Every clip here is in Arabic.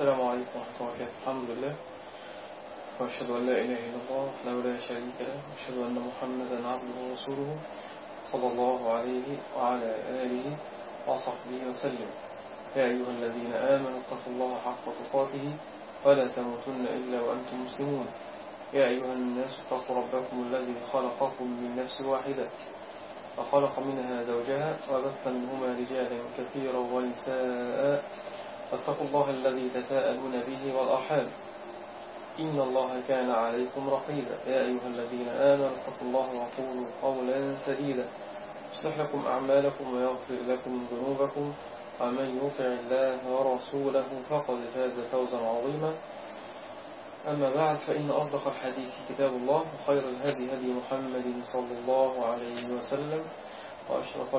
السلام عليكم ورحمة الله وبركاته. الحمد لله. وأشهد أن لا إله إلا الله وحده لا شريك له. وأشهد أن محمدا عبده ورسوله صلى الله عليه وعلى آله وصحبه وسلم. يا أيها الذين آمنوا اتقوا الله حق تقاته ولا تموتن إلا وأنتم مسلمون. يا أيها الناس اتقوا ربكم الذي خلقكم من نفس واحدة فخلق منها زوجها وبث منهما رجالا كثيرا ونساء فاتقوا الله الذي تساءلون به والأرحام. إن الله كان عليكم رقيبا. يا أيها الذين آمنوا اتقوا الله وقولوا قولا سديدا. يصلح لكم أعمالكم ويغفر لكم ذنوبكم. ومن يطع الله ورسوله فقد فاز فوزا عظيما. أما بعد فإن أصدق الحديث كتاب الله وخير الهدي هدي محمد صلى الله عليه وسلم وأشرف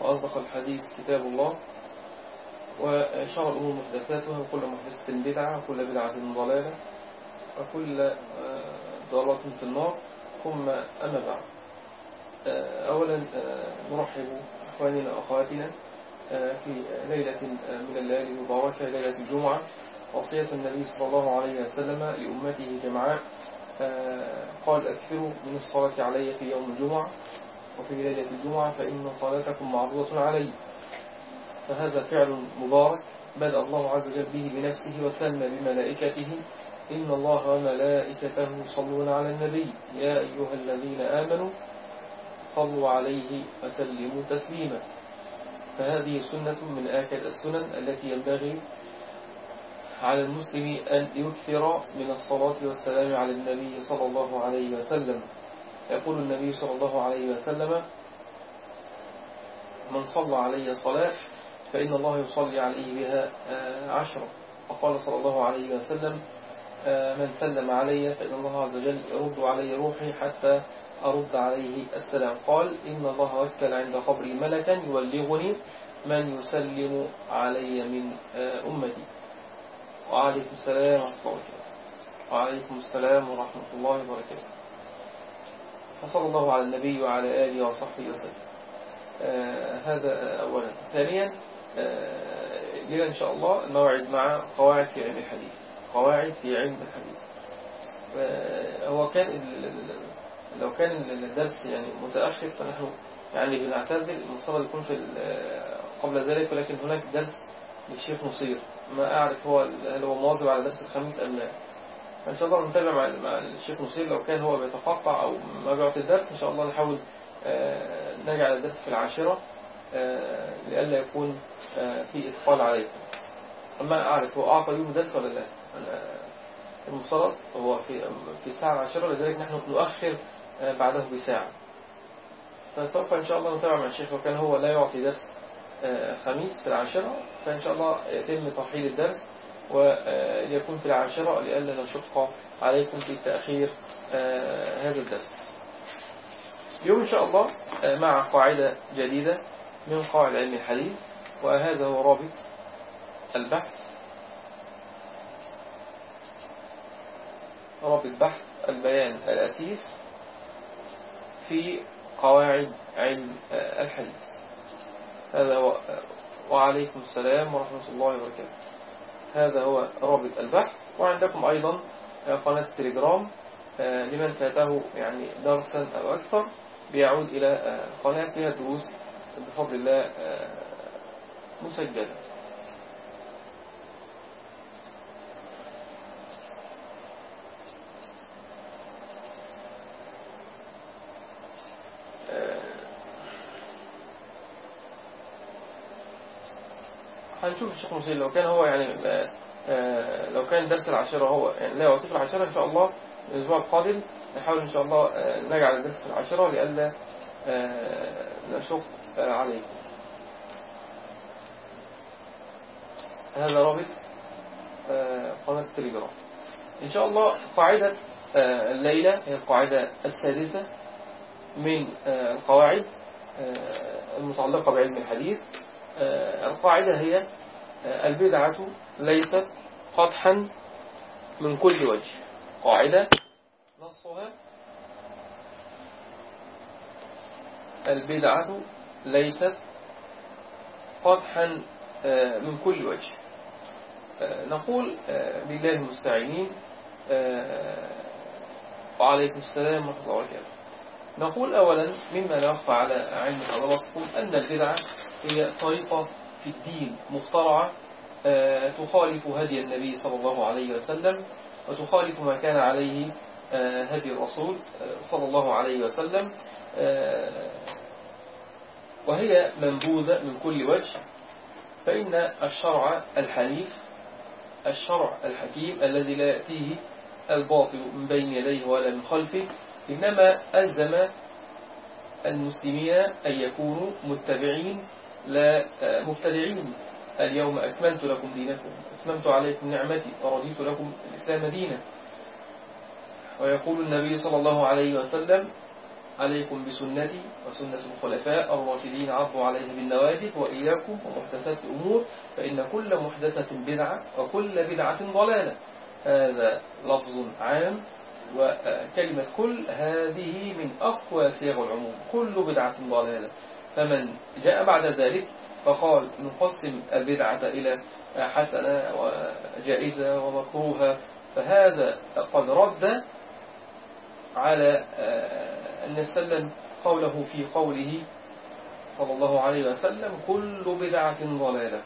وأصدق الحديث كتاب الله. وشر الأمور محدثاتها وكل محدثة بدعة وكل بدعة ضلالة وكل ضلالة في النار. ثم أما بعد. أولا نرحب أخواننا وأخواتنا في ليلة من الليالي المباركة ليلة الجمعة. وصية النبي صلى الله عليه وسلم لأمته جمعاء. قال أكثروا من الصلاة علي في يوم الجمعة وفي ليلة الجمعة فإن صلاتكم معروضة علي. فهذا فعل مبارك بدأ الله عز وجل به بنفسه وسمى بملائكته إن الله وملائكته يصلون على النبي. يا أيها الذين آمنوا صلوا عليه وسلموا تسليما. فهذه سنة من آكد السنن التي ينبغي على المسلم أن يكثر من الصلاة والسلام على النبي صلى الله عليه وسلم. يقول النبي صلى الله عليه وسلم من صلى علي صلاة فإن الله يصلي عليه بها عشرة. وقال صلى الله عليه وسلم من سلم علي فإن الله عز وجل يرد علي روحي حتى أرد عليه السلام. قال إن الله وكل عند قبري ملكا يبلغني من يسلم علي من أمتي. وعليكم السلام ورحمة الله وعليكم السلام ورحمة الله وبركاته. فصلى الله على النبي وعلى آله وصحبه وسلم. آه هذا أولا. ثانيا آه لنا إن شاء الله الموعد مع قواعد في علم الحديث. قواعد في علم الحديث. آه هو كان لو كان الدرس يعني متأخر فنحن يعني بنعتذر المفترض يكون في قبل ذلك ولكن هناك درس للشيخ نصير. ما أعرف هو هل هو مواظب على درس الخميس أم لا. فإن شاء الله نتابع مع الشيخ نصير. لو كان هو بيتقطع أو ما بيعطي الدرس إن شاء الله نحاول نجعل الدرس في العاشرة. لئلا يكون في إثقال عليكم أما أعرف هو أعطى يوم درس ولا لا المفترض هو في في الساعة العاشرة لذلك نحن نؤخر بعده بساعة. فسوف إن شاء الله نتابع مع الشيخ وكان هو لا يعطي درس خميس في العاشرة فإن شاء الله يتم ترحيل الدرس وليكون في العاشرة لئلا نشق عليكم في تأخير هذا الدرس. اليوم إن شاء الله مع قاعدة جديدة. من قواعد علم الحديث وهذا هو رابط البحث رابط بحث البيان الأسيس في قواعد علم الحديث. هذا هو وعليكم السلام ورحمة الله وبركاته. هذا هو رابط البحث وعندكم أيضا قناة التليجرام لمن فاته يعني درسا أو أكثر بيعود إلى قناة فيها دروس بفضل الله مسجلة هنشوف الشيخ مسيل لو كان هو يعني لو كان درس العشرة هو يعني لا يعطيك العشرة إن شاء الله الأسبوع القادم نحاول إن شاء الله نجعل في العشرة لئلا نشق عليكم هذا رابط قناة التليجرام. إن شاء الله قاعدة الليلة هي القاعدة السادسة من القواعد المتعلقة بعلم الحديث. القاعدة هي البدعة ليست قطحا من كل وجه. قاعدة نصها البدعة ليست قطحا من كل وجه. نقول بالله المستعينين وعليكم السلام ورحمة الله وبركاته. نقول أولا مما لا يخفى على علم حضراتكم أن البدعة هي طريقة في الدين مخترعة تخالف هدي النبي صلى الله عليه وسلم وتخالف ما كان عليه هدي الرسول صلى الله عليه وسلم وهي منبوذة من كل وجه فإن الشرع الحنيف الشرع الحكيم الذي لا يأتيه الباطل من بين يديه ولا من خلفه إنما ألزم المسلمين أن يكونوا متبعين لا مبتدعين. اليوم أكملت لكم دينكم أتممت عليكم نعمتي ورضيت لكم الإسلام دينا. ويقول النبي صلى الله عليه وسلم عليكم بسنتي وسنة الخلفاء الراشدين عضوا عليها بالنواجذ وإياكم ومحدثات الأمور فإن كل محدثة بدعة وكل بدعة ضلالة. هذا لفظ عام وكلمة كل هذه من أقوى صيغ العموم. كل بدعة ضلالة. فمن جاء بعد ذلك فقال نقسم البدعة إلى حسنة وجائزة ومكروهة فهذا قد رد على أن يسلم قوله في قوله صلى الله عليه وسلم كل بدعة ضلالة.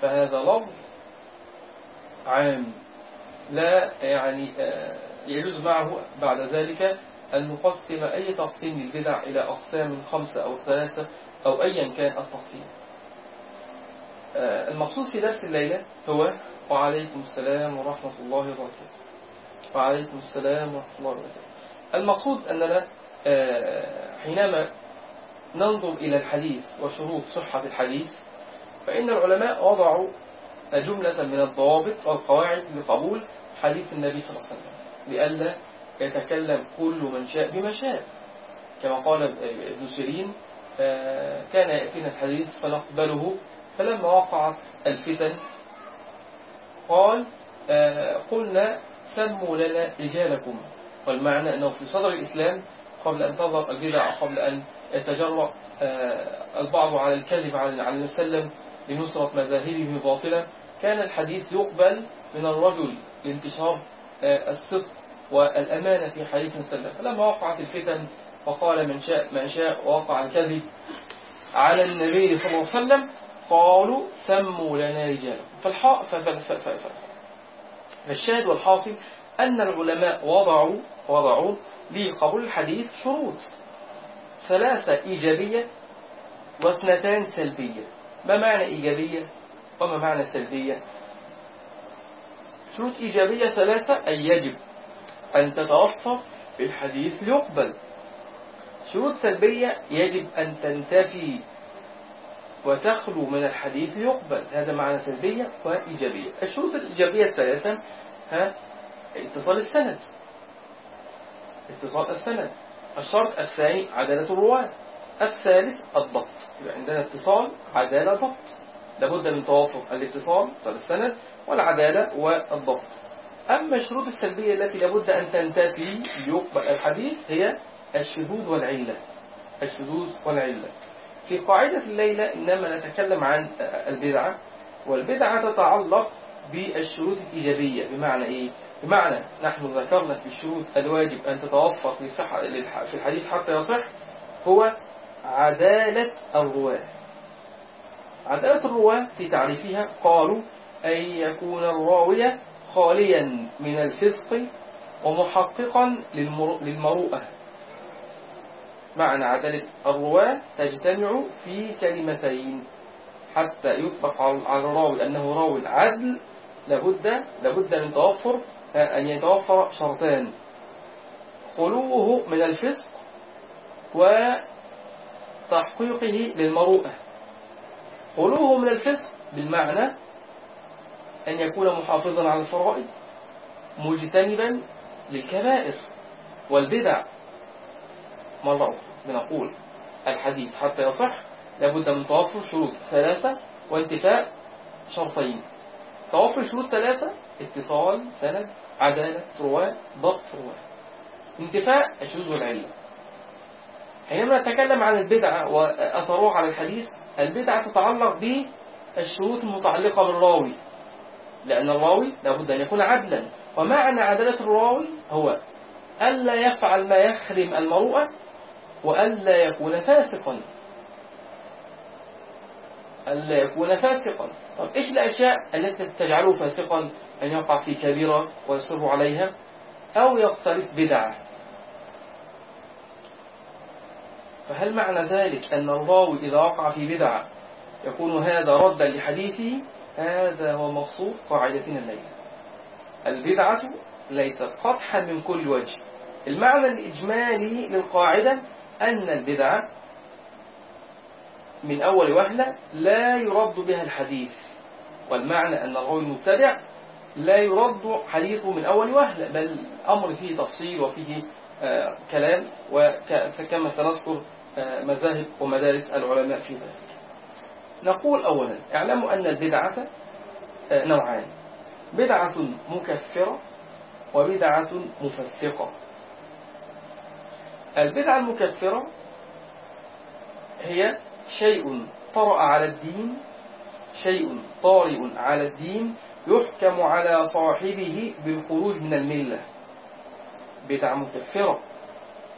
فهذا لفظ عام. لا يعني يجوز معه بعد ذلك أن نقسم أي تقسيم للبدع إلى أقسام خمسة أو ثلاثة أو أيا كان التقسيم. المقصود في درس الليلة هو وعليكم السلام ورحمة الله وبركاته. وعليكم السلام ورحمة الله وبركاته. المقصود أننا حينما ننظر إلى الحديث وشروط صحة الحديث فإن العلماء وضعوا جملة من الضوابط والقواعد لقبول حديث النبي صلى الله عليه وسلم لئلا يتكلم كل من شاء بما شاء. كما قال ابن سيرين كان يأتينا الحديث فنقبله فلما وقعت الفتن قال قلنا سموا لنا رجالكم. والمعنى أنه في صدر الإسلام قبل أن تظهر البدع قبل أن يتجرأ البعض على الكذب على النبي وسلم لنصرة مذاهبه باطلة كان الحديث يقبل من الرجل لانتشار الصدق والأمانة في حديث سلم فلما وقعت الفتن وقال من شاء ما شاء ووقع الكذب على النبي صلى الله عليه وسلم قالوا سموا لنا رجالا. فالشاهد والحاصل أن العلماء وضعوا وضعوا لقبول الحديث شروط. ثلاثة إيجابية واثنتان سلبية. ما معنى إيجابية؟ وما معنى سلبية؟ شروط إيجابية ثلاثة أي يجب أن تتوفر الحديث ليقبل. شروط سلبية يجب أن تنتفي وتخلو من الحديث ليقبل. هذا معنى سلبية وإيجابية. الشروط الإيجابية الثلاثة ها اتصال السند. اتصال السند. الشرط الثاني عدالة الرواة. الثالث الضبط. يبقى عندنا اتصال عدالة ضبط. لابد من توافق الاتصال اتصال السند والعدالة والضبط. أما الشروط السلبية التي لابد أن تنتفي ليقبل الحديث هي الشذوذ والعلة. الشذوذ والعلة. في قاعدة الليلة إنما نتكلم عن البدعة والبدعة تتعلق بالشروط الإيجابية. بمعنى إيه؟ بمعنى نحن ذكرنا في الشروط الواجب أن تتوفر في, الحديث حتى يصح هو عدالة الرواة. عدالة الرواة في تعريفها قالوا أن يكون الراوية خاليا من الفسق ومحققا للمروءة. معنى عدالة الرواة تجتمع في كلمتين حتى يطلق على الراوي أنه راوي عدل لابد لابد من توفر أن يتوفر شرطان. خلوه من الفسق وتحقيقه للمروءة خلوه من الفسق بالمعنى أن يكون محافظا على الفرائض مجتنبا للكبائر والبدع. مرة أخرى بنقول الحديث حتى يصح لابد من توفر شروط ثلاثة وانتفاء شرطين. توفر شروط ثلاثة اتصال سند عدالة رواة ضبط رواة. انتفاء الشذوذ والعلة. حينما نتكلم عن البدعة وأثرها على الحديث البدعة تتعلق بالشروط المتعلقة بالراوي. لأن الراوي لابد أن يكون عدلا. ومعنى عدالة الراوي هو ألا يفعل ما يحرم المروءة وألا يكون فاسقا. ألا يكون فاسقا. طب إيش الأشياء التي تجعله فاسقا؟ أن يقع في كبيرة ويصر عليها أو يقترف بدعة. فهل معنى ذلك أن الراوي إذا وقع في بدعة يكون هذا ردا لحديثه؟ هذا هو مقصود قاعدتنا الليلة. البدعة ليست قطحا من كل وجه. المعنى الإجمالي للقاعدة أن البدعة من أول وهلة لا يرد بها الحديث. والمعنى أن الراوي المبتدع لا يرد حديثه من أول وهلة بل أمر فيه تفصيل وفيه آه كلام وكما سنذكر آه مذاهب ومدارس العلماء في ذلك. نقول أولا اعلموا أن البدعة آه نوعان بدعة مكفرة وبدعة مفسقة. البدعة المكفرة هي شيء طرأ على الدين شيء طارئ على الدين يحكم على صاحبه بالخروج من الملة. بدعة مكفرة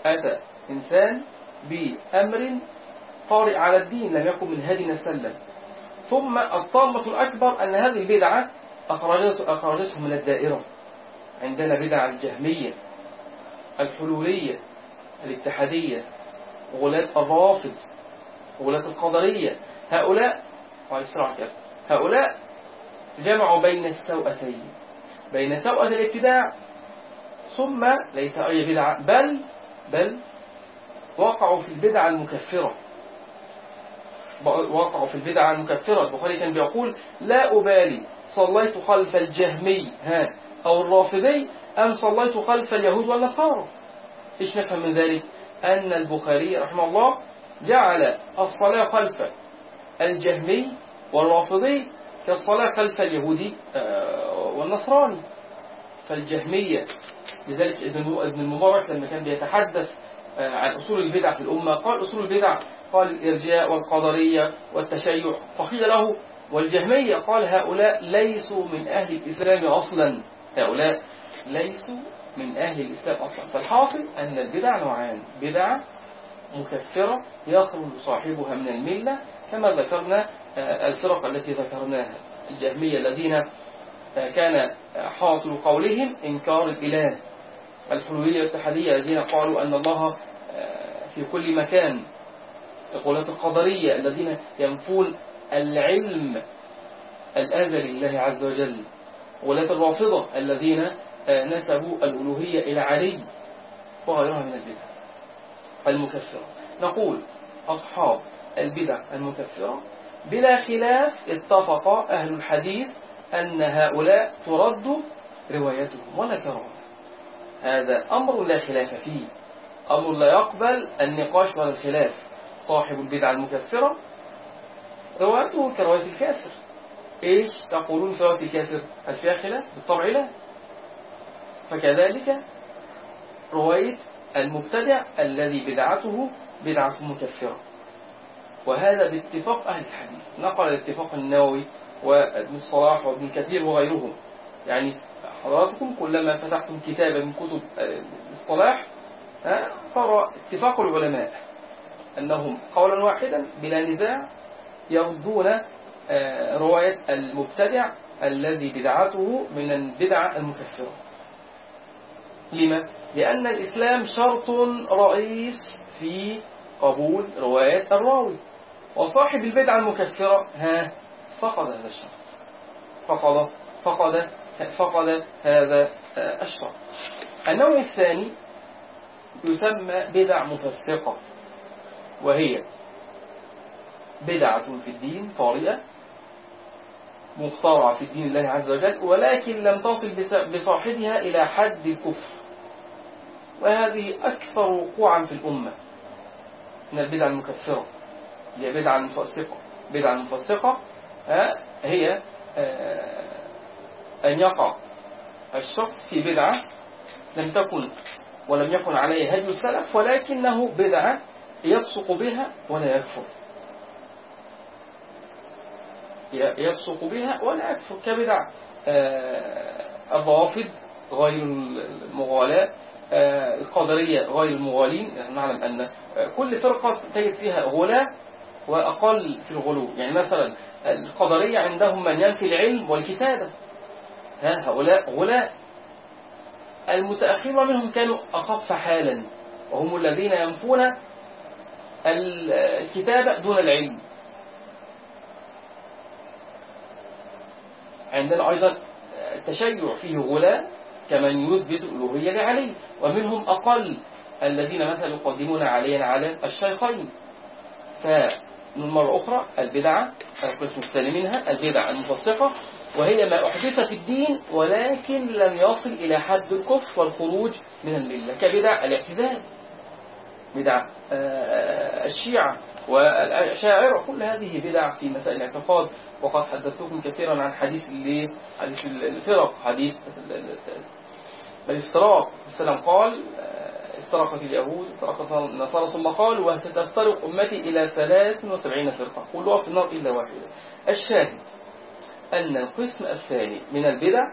أتى إنسان بأمر طارئ على الدين لم يكن من هدي السلم ثم الطامة الأكبر أن هذه البدعة أخرجته من الدائرة. عندنا بدع الجهمية الحلولية الاتحادية غلاة الرافض. غلاة القدرية. هؤلاء هؤلاء جمعوا بين السوءتين. بين سوءة الابتداع ثم ليس أي بدعة بل بل وقعوا في البدعة المكفرة. وقعوا في البدعة المكفرة. البخاري كان بيقول لا أبالي صليت خلف الجهمي. ها. أو الرافضي أم صليت خلف اليهود والنصارى؟ إيش نفهم من ذلك؟ أن البخاري رحمه الله جعل الصلاة خلف الجهمي والرافضي كالصلاة خلف اليهودي والنصراني. فالجهمية لذلك ابن المبارك لما كان بيتحدث عن أصول البدع في الأمة قال أصول البدع قال الإرجاء والقدرية والتشيع فقيل له والجهمية؟ قال هؤلاء ليسوا من أهل الإسلام أصلا. هؤلاء ليسوا من أهل الإسلام أصلا. فالحاصل أن البدع نوعان بدعة مكفرة يخرج صاحبها من الملة كما ذكرنا الفرق التي ذكرناها. الجهمية الذين كان حاصل قولهم إنكار الإله. الحلولية الاتحادية الذين قالوا أن الله في كل مكان غلاة القدرية الذين ينفون العلم الأزلي لله عز وجل. غلاة الرافضة الذين نسبوا الألوهية إلى علي وغيرها من البدع. المكفرة. نقول أصحاب البدع المكفرة بلا خلاف اتفق أهل الحديث أن هؤلاء ترد روايتهم ولا كرامة هذا أمر لا خلاف فيه. أمر لا يقبل النقاش ولا الخلاف. صاحب البدعة المكفرة روايته كرواية الكافر. إيش تقولون في رواية الكافر؟ خلاف بالطبع لا. فكذلك رواية المبتدع الذي بدعته بدعة مكفرة. وهذا باتفاق أهل الحديث. نقل الاتفاق النووي وابن الصلاح وابن كثير وغيرهم. يعني حضراتكم كلما فتحتم كتابا من كتب الصلاح ترى اتفاق العلماء أنهم قولا واحدا بلا نزاع يردون رواية المبتدع الذي بدعته من البدعة المكفرة. لما؟ لأن الإسلام شرط رئيس في قبول رواية الراوي. وصاحب البدعة المكفرة ها فقد هذا الشرط. فقد فقد فقد هذا الشرط. النوع الثاني يسمى بدع مفسقة وهي بدعة في الدين طارئة مخترعة في الدين الله عز وجل ولكن لم تصل بصاحبها إلى حد الكفر. وهذه أكثر وقوعا في الأمة. من البدع المكفرة هي بدعة مفسقة. بدعة مفسقة هي أن يقع الشخص في بدعة لم تكن ولم يكن عليه هدي السلف ولكنه بدعة يفسق بها ولا يكفر. يفسق بها ولا يكفر. كبدع الروافد غير المغالاة القدرية غير المغالين نعلم أن كل فرقة تجد فيها غلاة وأقل في الغلو. يعني مثلا القدرية عندهم من ينفي العلم والكتابة. ها هؤلاء غلاء المتأخرون منهم كانوا أخف حالا وهم الذين ينفون الكتابة دون العلم. عندنا أيضا التشيع فيه غلاء كمن يثبت الألوهية لعلي. ومنهم أقل الذين مثلا يقدمون عليا على الشيخين. فمن مرة أخرى البدعة القسم الثاني منها البدعة المفسقة. وهي ما أحدث في الدين ولكن لم يصل إلى حد الكفر والخروج من الملة. كبدع الاعتزال بدع الشيعة والأشاعرة. كل هذه بدع في مسائل الاعتقاد. وقد حدثتكم كثيرا عن حديث حديث الفرق حديث الافتراق السلام قال افترقت اليهود افترقت النصارى ثم قال وستفترق أمتي إلى 73 فرقة. كلها في النار إلا واحدة. الشاهد أن القسم الثاني من البدع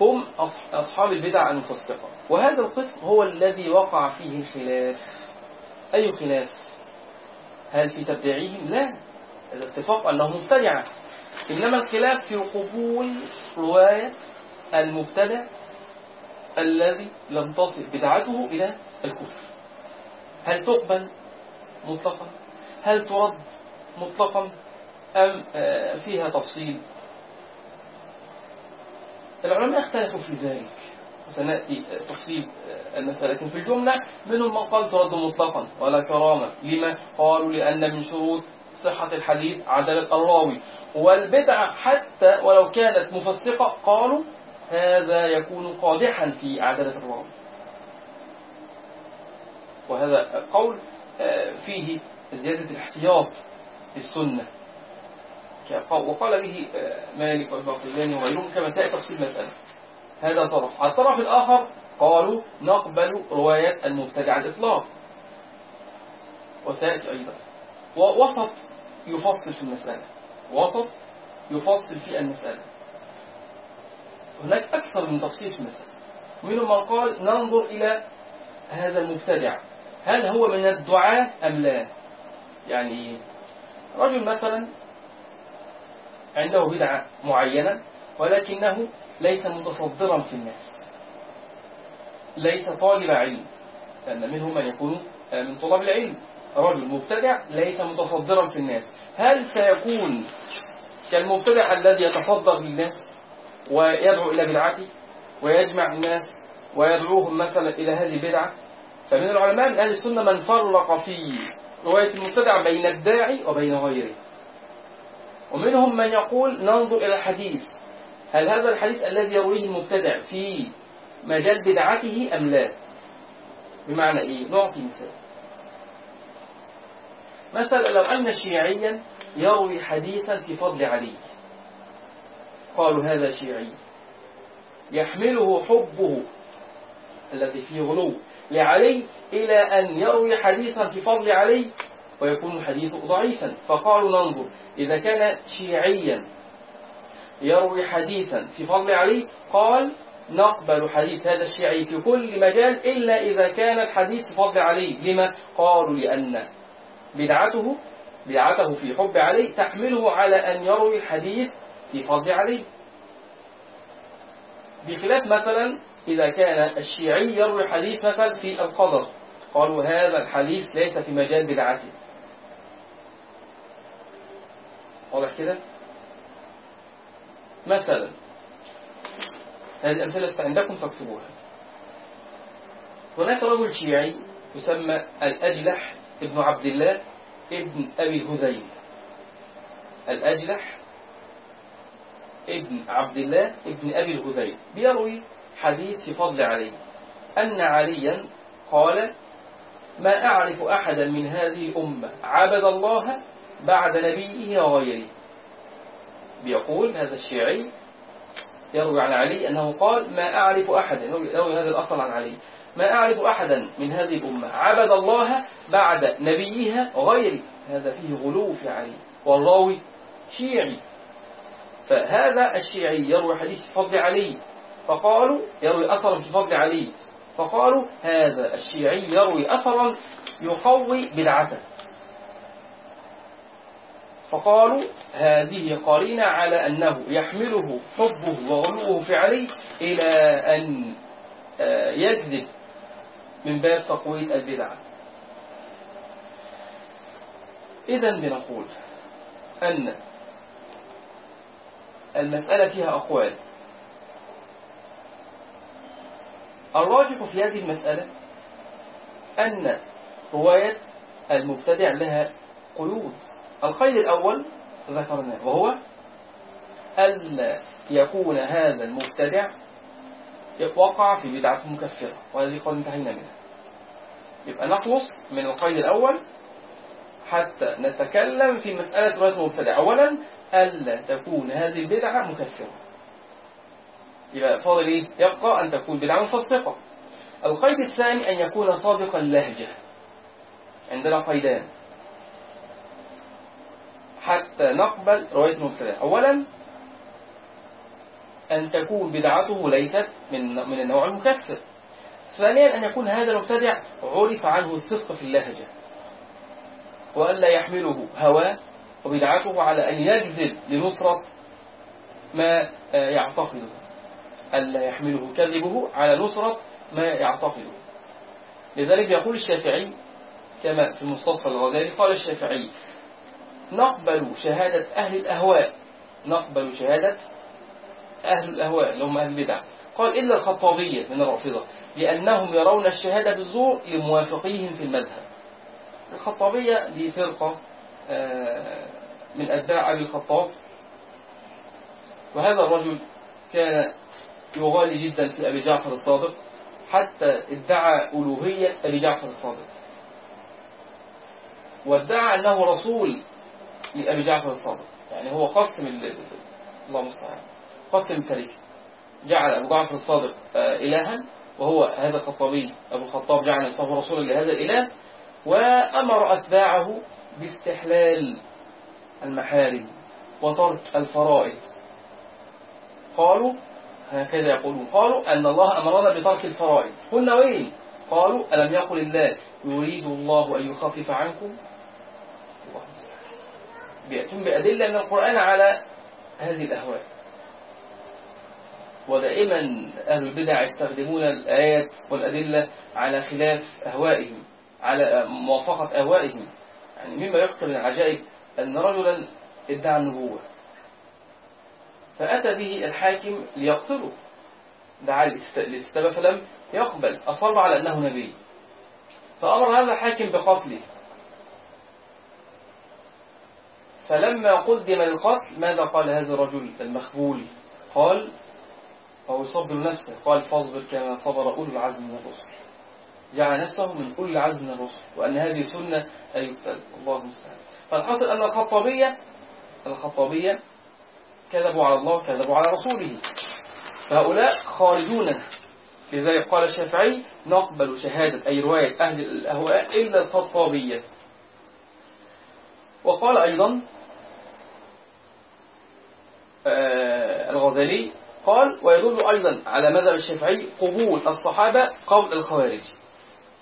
هم أصحاب البدع المفسقة وهذا القسم هو الذي وقع فيه الخلاف أي خلاف؟ هل في تبديعهم لا. الاتفاق أنه مبتدعة إنما الخلاف في قبول رواية المبتدع الذي لم تصل بدعته إلى الكفر. هل تقبل مطلقا؟ هل ترد مطلقا؟ أم فيها تفصيل؟ العلماء اختلفوا في ذلك. سنأتي تفصيل المسألة. لكن في الجملة منهم من قال ترد مطلقا. ولا كرامة. لما؟ قالوا لأن من شروط صحة الحديث عدالة الراوي والبدعة حتى ولو كانت مفسقة قالوا هذا يكون قادحا في عدالة الراوي وهذا قول فيه زيادة الاحتياط للسنة. وقال به مالك والباقلاني وغيرهم كما سيأتي تفصيل المسألة. هذا طرف. على الطرف الآخر قالوا نقبل رواية المبتدع الإطلاق. وسيأتي أيضا. ووسط يفصل في المسألة. وسط يفصل في المسألة. هناك أكثر من تفصيل في المسألة. منهم من قال ننظر إلى هذا المبتدع. هل هو من الدعاة أم لا؟ يعني رجل مثلا عنده بدعة معينة ولكنه ليس متصدرا في الناس. ليس طالب علم. لأن منهم من يكون من طلاب العلم. رجل مبتدع ليس متصدرا في الناس. هل سيكون كالمبتدع الذي يتصدر للناس؟ ويدعو إلى بدعته ويجمع الناس ويدعوهم مثلا إلى هذه البدعة. فمن العلماء من أهل السنة من فرق في رواية المبتدع بين الداعي وبين غيره. ومنهم من يقول ننظر إلى الحديث هل هذا الحديث الذي يرويه المبتدع في مجال بدعته أم لا؟ بمعنى إيه؟ نعطي مثال. مثلا لو أن شيعيا يروي حديثا في فضل علي. قالوا هذا شيعي. يحمله حبه الذي فيه غلو لعلي إلى أن يروي حديثا في فضل علي ويكون الحديث ضعيفا. فقالوا ننظر إذا كان شيعيا يروي حديثا في فضل علي قال نقبل حديث هذا الشيعي في كل مجال إلا إذا كان الحديث في فضل علي. لما؟ قالوا لأن بدعته بدعته في حب علي تحمله على أن يروي الحديث في فضل علي. بخلاف مثلا إذا كان الشيعي يروي حديث مثلا في القدر قالوا هذا الحديث ليس في مجال بدعته. واضح كده؟ مثلا هذه الأمثلة عندكم فاكتبوها هناك رجل شيعي يسمى الأجلح ابن عبد الله ابن أبي الهذيل. الأجلح ابن عبد الله ابن أبي الهذيل بيروي حديث في فضل علي. أن عليا قال ما أعرف أحدا من هذه الأمة عبد الله بعد نبيه وغيره. بيقول هذا الشيعي يروي عن علي أنه قال ما أعرف أحدا. يروي هذا الأصل عن علي. ما أعرف أحدا من هذه الأمة عبد الله بعد نبيها غيري هذا فيه غلو في علي. والراوي شيعي. فهذا الشيعي يروي حديث فضل علي. فقالوا يروي أثرا في فضل علي. فقالوا هذا الشيعي يروي أثرا يقوي بدعته. فقالوا هذه قرينة على أنه يحمله حبه وغلوه في علي إلى أن آه، يكذب من باب تقوية البدعة. إذا بنقول أن المسألة فيها أقوال. الراجح في هذه المسألة أن رواية المبتدع لها قيود. القيد الأول ذكرناه وهو ألا يكون هذا المبتدع وقع في بدعة مكفرة وهذه قد انتهينا منها. يبقى نخلص من القيد الأول حتى نتكلم في مسألة رواية المبتدع. أولا ألا تكون هذه البدعة مكفرة. يبقى فاضل إيه؟ يبقى أن تكون بدعة مفسقة. القيد الثاني أن يكون صادق اللهجة عندنا قيدان. حتى نقبل رواية المبتدع أولا أن تكون بدعته ليست من من النوع المكفر. ثانيا أن يكون هذا المبتدع عرف عنه الصدق في اللهجة. وألا يحمله هواه وبدعته على أن يجذب لنصرة ما يعتقده ألا يحمله كذبه على نصرة ما يعتقده. لذلك يقول الشافعي كما في المستصفى الغزالي قال الشافعي نقبل شهادة أهل الأهواء نقبل شهادة أهل الأهواء اللي هم أهل البدع. قال إلا الخطابية من الرافضة لأنهم يرون الشهادة بالزور لموافقيهم في المذهب. الخطابية دي فرقة من أتباع أبي الخطاب. وهذا الرجل كان يغالي جدا في أبي جعفر الصادق حتى ادعى ألوهية أبي جعفر الصادق. وادعى أنه رسول لأبي جعفر الصادق. يعني هو قسم الله المستعان قسم الكلمة جعل أبو جعفر الصادق آه، إلها وهو هذا الخطابي أبو الخطاب جعل نفسه رسولا لهذا الإله وأمر أتباعه باستحلال المحارم وترك الفرائض. قالوا هكذا يقولون قالوا أن الله أمرنا بترك الفرائض. قلنا وين؟ قالوا ألم يقل الله يريد الله أن يخفف عنكم؟ بيأتون بأدلة من القرآن على هذه الأهواء. ودائما أهل البدع يستخدمون الآيات والأدلة على خلاف أهوائهم على موافقة أهوائهم. يعني مما يقتل من العجائب أن رجلا ادعى النبوة. فأتى به الحاكم ليقتله. دعا الاستبى فلم يقبل. أصر على أنه نبي. فأمر هذا الحاكم بقتله. فلما قدم للقتل ماذا قال هذا الرجل المخبول؟ قال أو يصبر نفسه. قال فاصبر كما صبر أولو العزم من الرسل. جعل نفسه من أولي العزم من الرسل وأن هذه سنة أن يبتل الله المستعان. فالحاصل أن الخطابية الخطابية كذبوا على الله كذبوا على رسوله. فهؤلاء خارجون. لذلك قال الشافعي نقبل شهادة أي رواية أهل الأهواء إلا الخطابية. وقال أيضا آه، الغزالي قال ويدل أيضا على مذهب الشافعي قبول الصحابة قول الخوارج.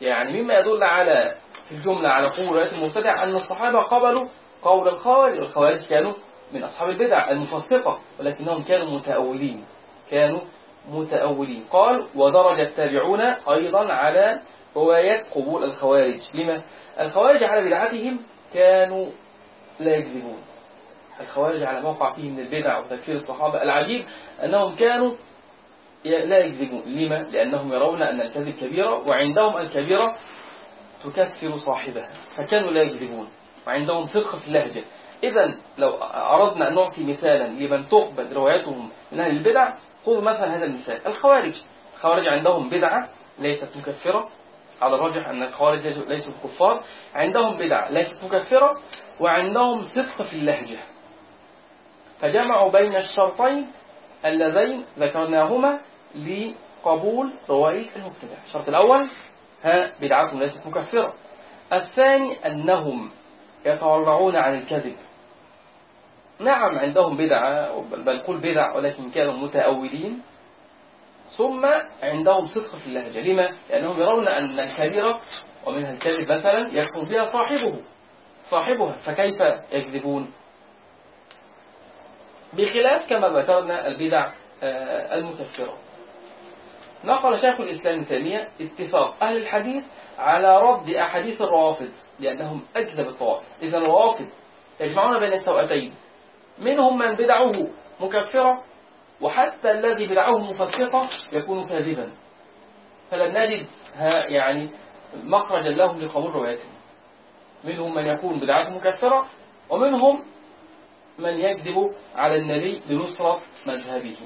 يعني مما يدل على في الجملة على رواية المبتدع أن الصحابة قبلوا قول الخوارج الخوارج كانوا من أصحاب البدع المفسقة ولكنهم كانوا متأولين كانوا متأولين. قال ودرج التابعون أيضا على رواية قبول الخوارج. لما؟ الخوارج على بدعتهم كانوا لا يكذبون. الخوارج على موقع فيه من البدع وتكفير الصحابة العجيب أنهم كانوا لا يكذبون لما؟ لأنهم يرون أن الكذب كبيرة وعندهم الكبيرة تكفر صاحبها فكانوا لا يكذبون وعندهم صدق في اللهجة. إذا لو أردنا أن نعطي مثالا لمن تقبل روايتهم من أهل البدع خذ مثلا هذا المثال. الخوارج. الخوارج عندهم بدعة ليست مكفرة. على الراجح أن الخوارج ليسوا كفار. عندهم بدعة ليست مكفرة وعندهم صدق في اللهجة. فجمعوا بين الشرطين اللذين ذكرناهما لقبول رواية المبتدع الشرط الأول ها بدعتهم ليست مكفرة. الثاني أنهم يتورعون عن الكذب. نعم عندهم بدعة بل قل بدع ولكن كانوا متأولين. ثم عندهم صدق في اللهجة. لما؟ لأنهم يرون أن الكبيرة ومنها الكذب مثلا يكون فيها صاحبه صاحبها. فكيف يكذبون؟ بخلاف كما ذكرنا البدع آه، المكفرة. نقل شيخ الإسلام تيمية اتفاق أهل الحديث على رد أحاديث الروافض لأنهم أكذب الطوائف. إذا الروافض يجمعون بين السوءتين منهم من بدعه مكفرة وحتى الذي بدعه مفسقة يكون كاذبا. فلم نجد يعني مخرجا لهم لقبول روايتهم. منهم من يكون بدعته مكفرة ومنهم من يكذب على النبي لنصرة مذهبه.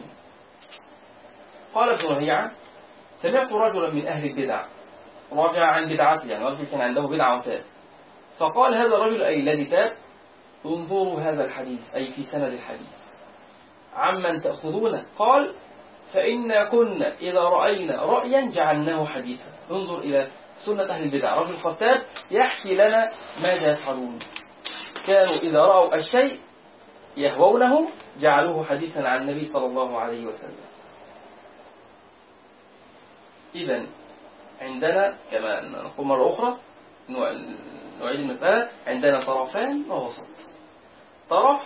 قال ابن رهيعة سمعت رجلا من أهل البدع رجع عن بدعته يعني رجل كان عنده بدعة وتاب فقال هذا الرجل أي الذي تاب انظروا هذا الحديث أي في سند الحديث. عمن تأخذونه؟ قال فإنا كنا إذا رأينا رأيا جعلناه حديثا. انظر إلى سنة أهل البدع. رجل الخطاب يحكي لنا ماذا يفعلون كانوا إذا رأوا الشيء يهوونه جعلوه حديثا عن النبي صلى الله عليه وسلم. إذا عندنا كما نقول مرة أخرى نعيد المسألة عندنا طرفان ووسط طرف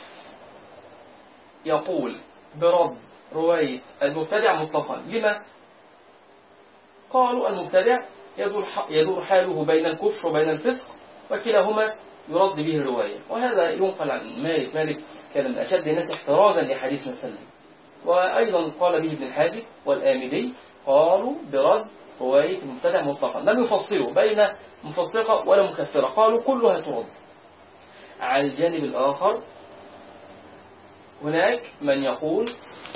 يقول برد رواية المبتدع مطلقا. لما؟ قالوا المبتدع يدور, حاله بين الكفر وبين الفسق وكلاهما يرد به الرواية وهذا ينقل عن مالك. مالك كان من أشد الناس احترازا لحديث مسلم. وأيضا قال به ابن الحاجب والآمدي قالوا برد رواية المبتدع مطلقا. لم يفصلوا بين مفسقة ولا مكفرة. قالوا كلها ترد. على الجانب الآخر هناك من يقول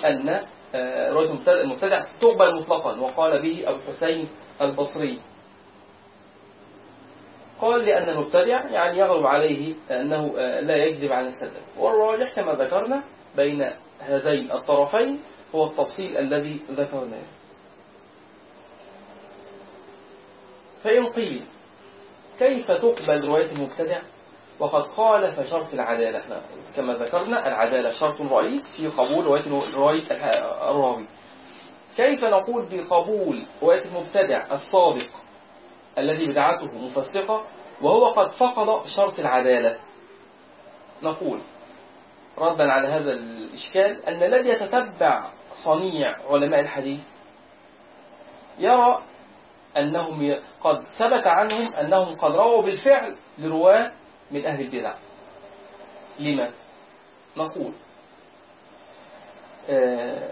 أن آه، رواية المبتدع تقبل مطلقا. وقال به أبو الحسين البصري. قال لأن المبتدع يعني يغلب عليه أنه آه، لا يكذب عن السلف. والراجح كما ذكرنا بين هذين الطرفين هو التفصيل الذي ذكرناه. فإن قيل كيف تقبل رواية المبتدع؟ وقد خالف شرط العدالة. كما ذكرنا العدالة شرط رئيس في قبول رواية الراوي. كيف نقول بقبول رواية المبتدع الصادق الذي بدعته مفسقة وهو قد فقد شرط العدالة؟ نقول ردا على هذا الإشكال أن الذي يتتبع صنيع علماء الحديث يرى أنهم قد ثبت عنهم أنهم قد رووا بالفعل لرواة من أهل البدع. لما؟ نقول. آه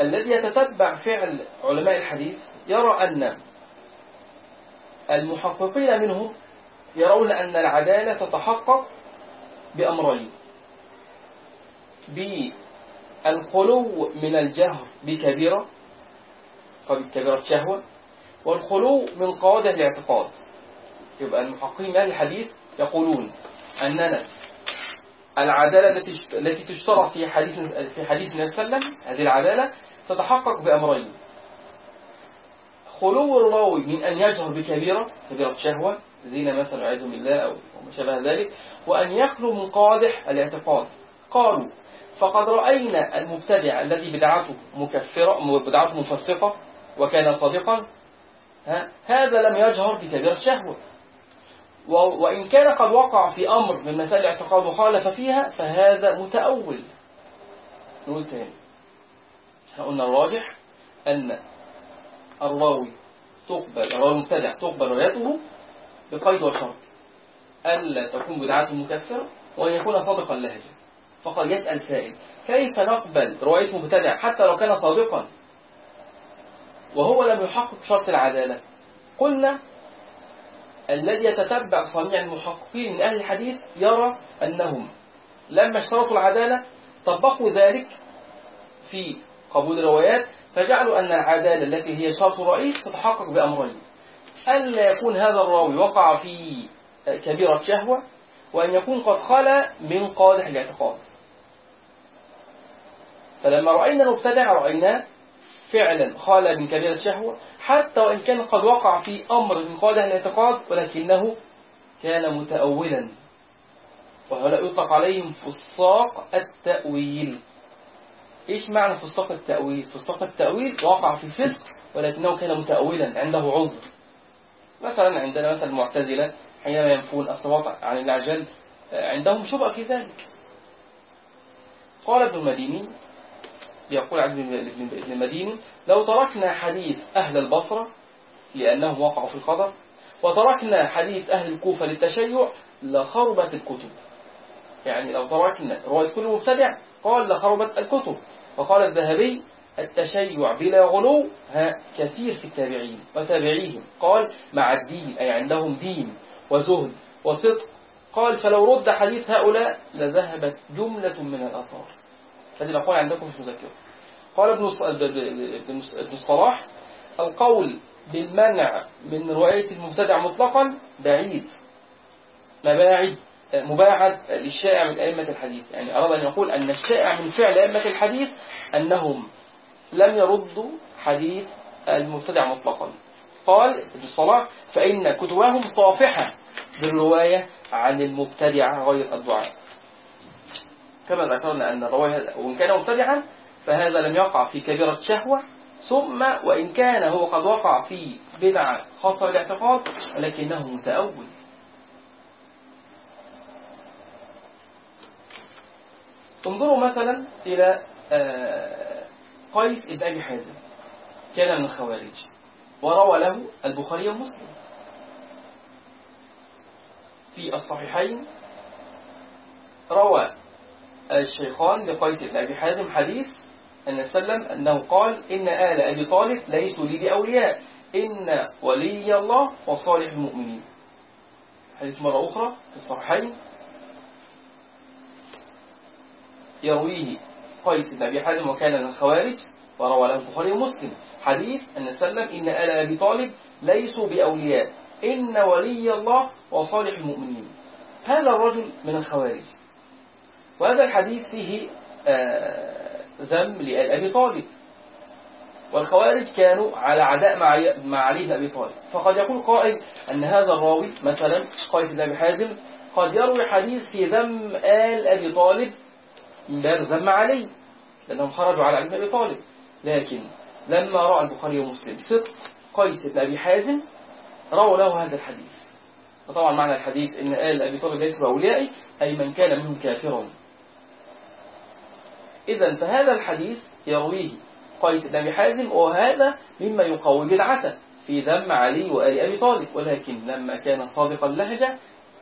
الذي يتتبع فعل علماء الحديث يرى أن المحققين منهم يرون أن العدالة تتحقق بأمرين. بالخلو من الجهر بكبيرة كبيرة شهوة. والخلو من قواعد الاعتقاد. يبقى المحققين من الحديث يقولون أننا العدالة التي تشترط في حديث في حديث النبي صلى الله عليه وسلم هذه العدالة تتحقق بأمرين. خلو الراوي من أن يجهر بكبيرة كبيرة شهوة زينة مثلا والعياذ بالله أو ما شابه ذلك وأن يخلو من قادح الاعتقاد. قالوا فقد رأينا المبتدع الذي بدعته مكفرة بدعته مفسقة وكان صادقا هذا لم يجهر بكبيرة شهوة. وإن كان قد وقع في أمر من مسائل الاعتقاد وخالف فيها فهذا متأول. نقول تاني. قلنا الراجح أن الراوي تقبل الراوي المبتدع تقبل روايته بقيد وشرط. ألا تكون بدعته مكفرة وأن يكون صادقا اللهجة فقد يسأل سائل كيف نقبل رواية مبتدع حتى لو كان صادقا؟ وهو لم يحقق شرط العدالة. قلنا الذي يتتبع صنيع المحققين من أهل الحديث يرى أنهم لما اشترطوا العدالة طبقوا ذلك في قبول الروايات فجعلوا أن العدالة التي هي شرط رئيس تتحقق بأمرين. ألا يكون هذا الراوي وقع في كبيرة شهوة وأن يكون قد خلى من قادح الاعتقاد. فلما رأينا المبتدع رأيناه فعلا خال من كبيرة شهوة حتى وإن كان قد وقع في أمر من قادح الاعتقاد ولكنه كان متأولا. وهؤلاء يطلق عليهم فساق التأويل. إيش معنى فساق التأويل؟ فساق التأويل وقع في فسق ولكنه كان متأولا عنده عذر. مثلا عندنا مثلا المعتزلة حينما ينفون الصفات عن العجل عندهم شبهة في ذلك. قال ابن المديني يقول عبد ابن المديني لو تركنا حديث أهل البصرة لأنهم وقعوا في القدر وتركنا حديث أهل الكوفة للتشيع لخربت الكتب. يعني لو تركنا رواية كل مبتدع قال لخربت الكتب. وقال الذهبي التشيع بلا غلو ها كثير في التابعين وتابعيهم. قال مع الدين أي عندهم دين وزهد وصدق. قال فلو رد حديث هؤلاء لذهبت جملة من الآثار. هذه الأقوال عندكم مش مذكرة. قال ابن الصلاح القول بالمنع من رواية المبتدع مطلقا بعيد. مباعد مباعد للشائع من أئمة الحديث. يعني أراد أن يقول أن الشائع من فعل أئمة الحديث أنهم لم يردوا حديث المبتدع مطلقا. قال ابن الصلاح فإن كتبهم طافحة بالرواية عن المبتدع غير الدعاء. كما ذكرنا أن الرواية وإن كان مبتدعا فهذا لم يقع في كبيرة شهوة ثم وإن كان هو قد وقع في بدعة خاصة بالاعتقاد ولكنه متأول. انظروا مثلا إلى آه، قيس بن أبي حازم كان من الخوارج وروى له البخاري ومسلم. في الصحيحين روى الشيخان لقيس بن أبي حازم حديث أن سلم أنه قال إن آل أبي طالب ليسوا لي بأولياء. إن ولي الله وصالح المؤمنين. حديث مرة أخرى في الصحيحين. يرويه قيس بن أبي حازم وكان من الخوارج وروى له البخاري ومسلم. حديث أن سلم إن آل أبي طالب ليسوا بأولياء. إن ولي الله وصالح المؤمنين. هذا الرجل من الخوارج. وهذا الحديث فيه آه، ذم لآل أبي طالب. والخوارج كانوا على عداء مع علي بن أبي طالب. فقد يقول قائل أن هذا الراوي مثلا قيس بن أبي حازم قد يروي حديث في ذم آل أبي طالب من باب ذم علي لأنهم خرجوا على علي بن أبي طالب. لكن لما رأى البخاري ومسلم صدق قيس بن أبي حازم رووا له هذا الحديث. وطبعا معنى الحديث إن آل أبي طالب ليس بأوليائي أي من كان منهم كافرا إذا فهذا الحديث يرويه قيس بن أبي حازم وهذا مما يقوي بدعته في ذم علي وآل أبي طالب ولكن لما كان صادق اللهجة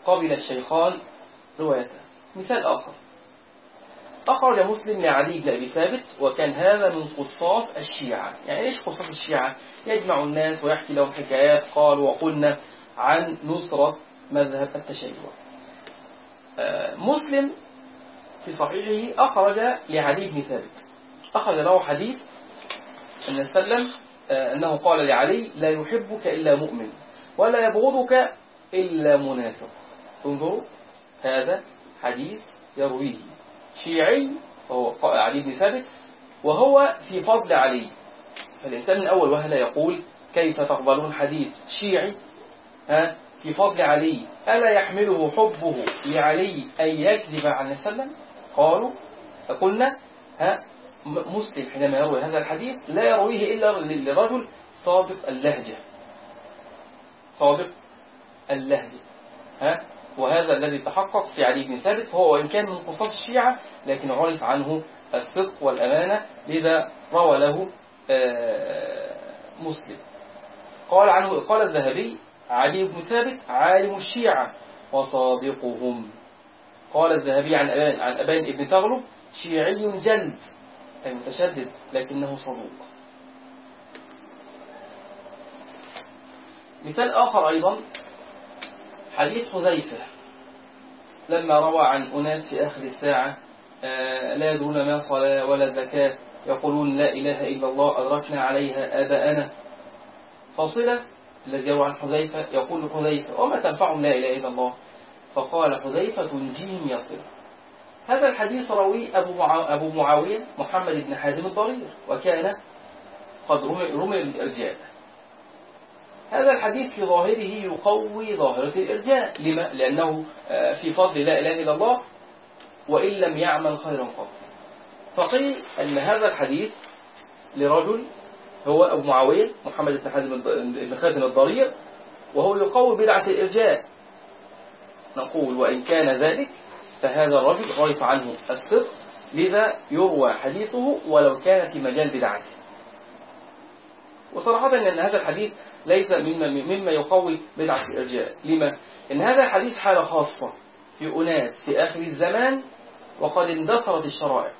قبل الشيخان روايته. مثال آخر. أخرج مسلم لعلي بن أبي ثابت وكان هذا من قصاص الشيعة. يعني إيش قصاص الشيعة؟ يجمع الناس ويحكي لهم حكايات قال وقلنا عن نصرة مذهب التشيع. آه، مسلم في صحيحه أخرج لعلي بن ثابت. أخرج له حديث أن سلم آه، أنه قال لعلي لا يحبك إلا مؤمن ولا يبغضك إلا منافق. انظروا هذا حديث يرويه شيعي وهو علي بن ثابت وهو في فضل علي. فالإنسان من أول وهلة يقول كيف تقبلون حديث شيعي؟ ها في فضل علي. ألا يحمله حبه لعلي أن يكذب عن وسلم؟ قالوا قلنا ها مسلم حينما يروي هذا الحديث لا يرويه إلا لرجل صادق اللهجة. صادق اللهجة ها وهذا الذي تحقق في علي بن ثابت هو وإن كان من قصاص الشيعة لكن عرف عنه الصدق والأمانة لذا روى له آه، مسلم. قال عنه قال الذهبي علي بن ثابت عالم الشيعة وصادقهم. قال الذهبي عن أبان عن أبان ابن تغلب شيعي جلد أي متشدد لكنه صدوق. مثال آخر أيضا حديث حذيفة لما روى عن أناس في آخر الساعة آه، لا يدرون ما صلاة ولا زكاة يقولون لا إله إلا الله أدركنا عليها آباءنا. فصلة الذي يروى عن حذيفة يقول حذيفة وما تنفعهم لا إله إلا الله؟ فقال حذيفة تنجيهم يصل. هذا الحديث روي أبو, معاوية محمد بن حازم الضرير وكان قد رمي الرجال هذا الحديث في ظاهره يقوي ظاهرة الإرجاء. لما؟ لأنه آه، في فضل لا إله إلا الله وإن لم يعمل خيرا قط فقيل أن هذا الحديث لرجل هو أبو معاوية محمد بن حزم بن خازن الضرير وهو يقوي بدعة الإرجاء. نقول وإن كان ذلك فهذا الرجل غيف عنه الصدق لذا يروى حديثه ولو كان في مجال بدعته. وصراحة أن هذا الحديث ليس مما, مما يقوي بدعة الإرجاء. لما؟ إن هذا الحديث حالة خاصة في أناس في آخر الزمان وقد اندثرت الشرائع.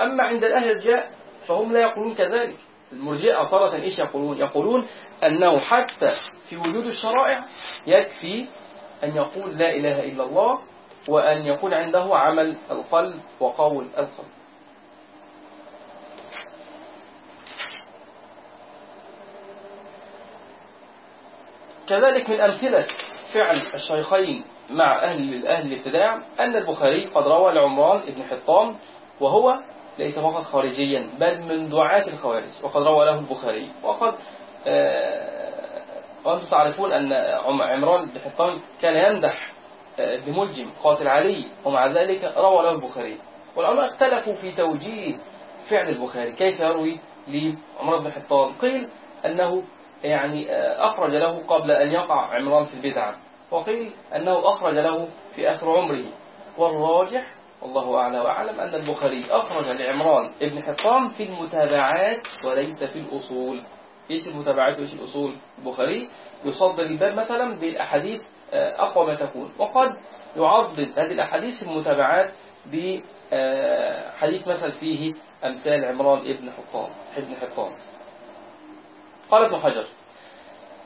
أما عند الأهل الإرجاء فهم لا يقولون كذلك. المرجئة أصالة إيش يقولون؟ يقولون أنه حتى في وجود الشرائع يكفي أن يقول لا إله إلا الله وأن يكون عنده عمل القلب وقول القلب. كذلك من أمثلة فعل الشيخين مع أهل أهل الابتداع أن البخاري قد روى لعمران بن حطام وهو ليس فقط خارجيا بل من دعاة الخوارج وقد روى له البخاري وقد آه، وأنتم تعرفون أن عمران بن حطام كان يمدح آه، ابن ملجم قاتل علي ومع ذلك روى له البخاري. والعلماء اختلفوا في توجيه فعل البخاري. كيف يروي لعمران بن حطام؟ قيل أنه يعني آه، أخرج له قبل أن يقع عمران في البدعة وقيل أنه أخرج له في آخر عمره. والراجح والله أعلى وأعلم أن البخاري أخرج لعمران ابن حطام في المتابعات وليس في الأصول. إيش المتابعات وإيش الأصول؟ البخاري يصدر الباب مثلا بالأحاديث آه، أقوى ما تكون. وقد يعضد هذه الأحاديث في المتابعات بحديث مثل فيه أمثال عمران ابن حطام ابن حطام. قال ابن حجر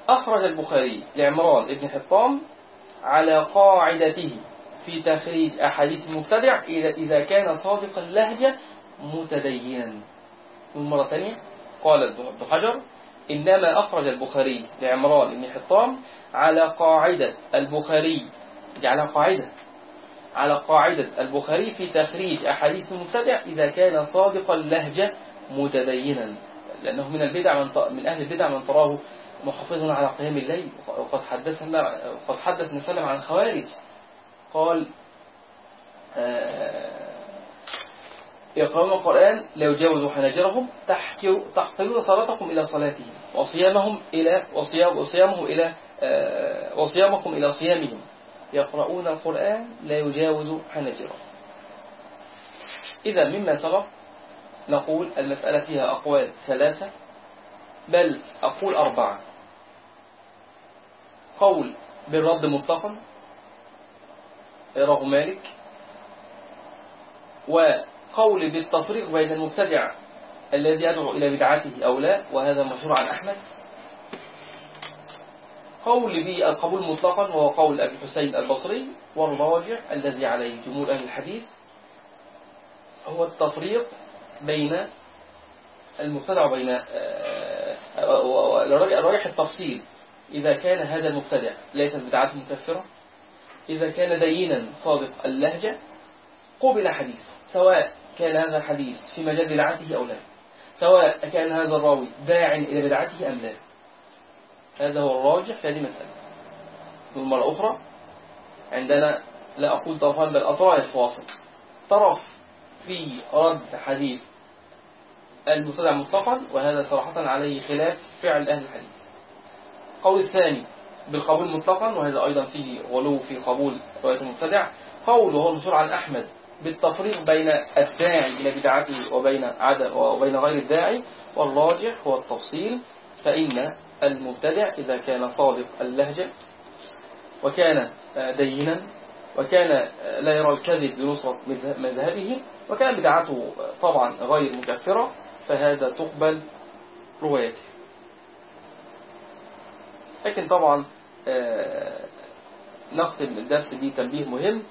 أخرج البخاري لعمران ابن حطام على قاعدته في تخريج أحاديث المبتدع إذا كان صادق اللهجة متدينا. مرة ثانية قال ابن حجر إنما أخرج البخاري لعمران بن حطام على قاعدة البخاري على قاعدة على قاعدة البخاري في تخريج أحاديث المبتدع إذا كان صادق اللهجة متدينا لأنه من البدع من, من أهل البدع من تراه محافظا على قيام الليل. وقد حدثنا وقد حدث عن الخوارج قال آه، يقرؤون القرآن لا يجاوز حناجرهم تحقرون صلاتكم إلى صلاتهم وصيامهم إلى وصيام وصيامه إلى آه، وصيامكم إلى صيامهم. يقرؤون القرآن لا يجاوز حناجرهم إذا مما سبق نقول المسألة فيها أقوال ثلاثة بل أقول أربعة. قول بالرد مطلقا رغم مالك وقول بالتفريق بين المبتدع الذي يدعو إلى بدعته أو لا وهذا مشهور عن أحمد. قول بالقبول مطلقا وهو قول أبي حسين البصري والراجع الذي عليه جمهور أهل الحديث هو التفريق بين المبتدع وبين آه، الراجح التفصيل. إذا كان هذا المبتدع ليست بدعته مكفرة إذا كان دينا صادق اللهجة قبل حديث سواء كان هذا الحديث في مجال بدعته أو لا؟ سواء كان هذا الراوي داع إلى بدعته أم لا؟ هذا هو الراجح في هذه المسألة. مرة أخرى عندنا لا أقول طرفان بل أطراف واصل. طرف في رد حديث المبتدع مطلقا وهذا صراحة عليه خلاف فعل أهل الحديث. قول الثاني بالقبول مطلقا وهذا أيضا فيه غلو في قبول رواية المبتدع قول وهو المشهور عن أحمد. بالتفريق بين الداعي إلى بدعته وبين عدم وبين غير الداعي والراجح هو التفصيل فإن المبتدع إذا كان صادق اللهجة وكان دينا وكان لا يرى الكذب لنصرة مذهبه وكان بدعته طبعا غير مكفرة فهذا تقبل روايته. لكن طبعا آه، نختم الدرس بتنبيه مهم.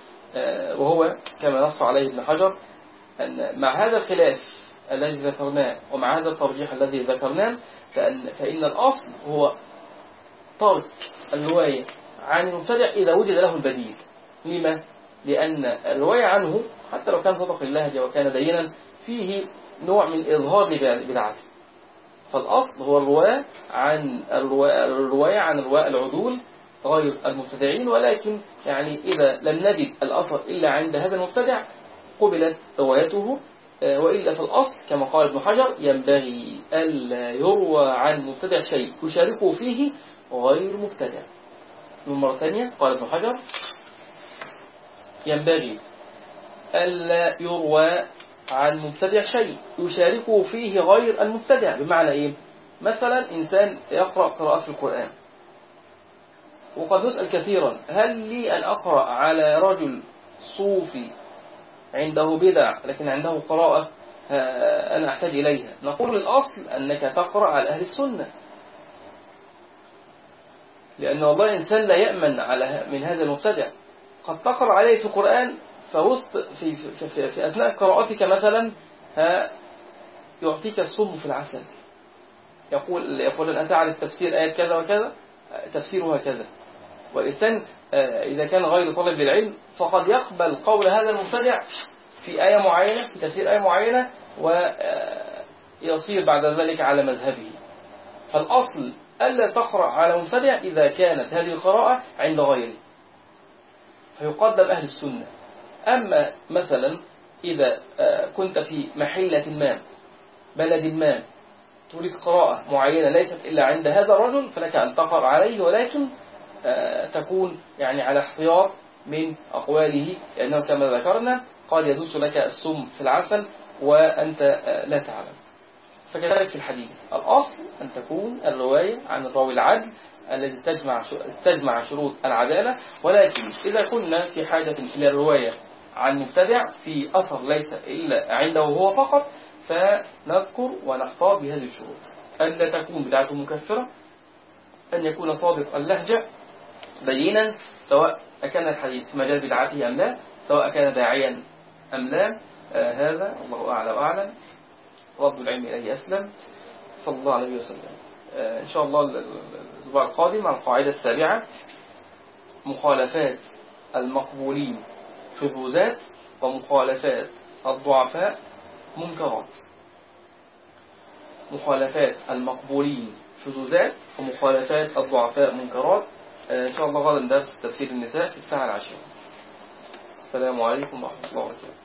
وهو كما نص عليه ابن حجر أن مع هذا الخلاف الذي ذكرناه ومع هذا الترجيح الذي ذكرناه فإن, فإن الأصل هو ترك الرواية عن المبتدع إذا وجد له البديل لما؟ لأن الرواية عنه حتى لو كان صدق اللهجة وكان دينا فيه نوع من إظهار لبدعته فالأصل هو الرواية عن الرواية عن الرواة العدول غير المبتدعين ولكن يعني إذا لم نجد الأثر إلا عند هذا المبتدع قبلت روايته آه، وإلا في الأصل كما قال ابن حجر ينبغي ألا يروى عن مبتدع شيء يشاركه فيه غير مبتدع. من مرة ثانية قال ابن حجر ينبغي ألا يروى عن مبتدع شيء يشاركه فيه غير المبتدع. بمعنى إيه؟ مثلا إنسان يقرأ قراءة القرآن. وقد نسأل كثيرا هل لي أن أقرأ على رجل صوفي عنده بدع لكن عنده قراءة أنا أحتاج إليها؟ نقول الأصل أنك تقرأ على أهل السنة. لأن الله إنسان لا يأمن على من هذا المبتدع. قد تقرأ عليه في القرآن فوسط في, في, في, في أثناء قراءتك مثلا ها يعطيك السم في العسل. يقول يقول أن تعرف تفسير آية كذا وكذا؟ تفسيرها كذا والإنسان آه، إذا كان غير طالب للعلم فقد يقبل قول هذا المبتدع في آية معينة في تفسير آية معينة ويصير بعد ذلك على مذهبه. فالأصل ألا تقرأ على مبتدع إذا كانت هذه القراءة عند غيره. فيقدم أهل السنة. أما مثلا إذا آه، كنت في محلة ما بلد ما تريد قراءة معينة ليست إلا عند هذا الرجل فلك أن تقرأ عليه ولكن آه، تكون يعني على احتياط من أقواله لأنه كما ذكرنا قد يدوس لك السم في العسل وأنت آه، لا تعلم. فكذلك في الحديث. الأصل أن تكون الرواية عن الراوي العدل الذي تجمع شروط العدالة ولكن إذا كنا في حاجة إلى الرواية عن مبتدع في أثر ليس إلا عنده هو فقط فنذكر ونحفظ بهذه الشروط. ألا تكون بدعته مكفرة أن يكون صادق اللهجة بينا سواء كان الحديث في مجال بدعته أم لا سواء كان داعيا أم لا آه هذا الله أعلى وأعلم. رد العلم إليه أسلم. صلى الله عليه وسلم. آه إن شاء الله الأسبوع القادم عن القاعدة السابعة مخالفات المقبولين شذوذات ومخالفات الضعفاء منكرات. مخالفات المقبولين شذوذات ومخالفات الضعفاء منكرات. إن شاء الله غدا درس تفسير النساء في الساعة العاشرة. السلام عليكم ورحمة الله وبركاته.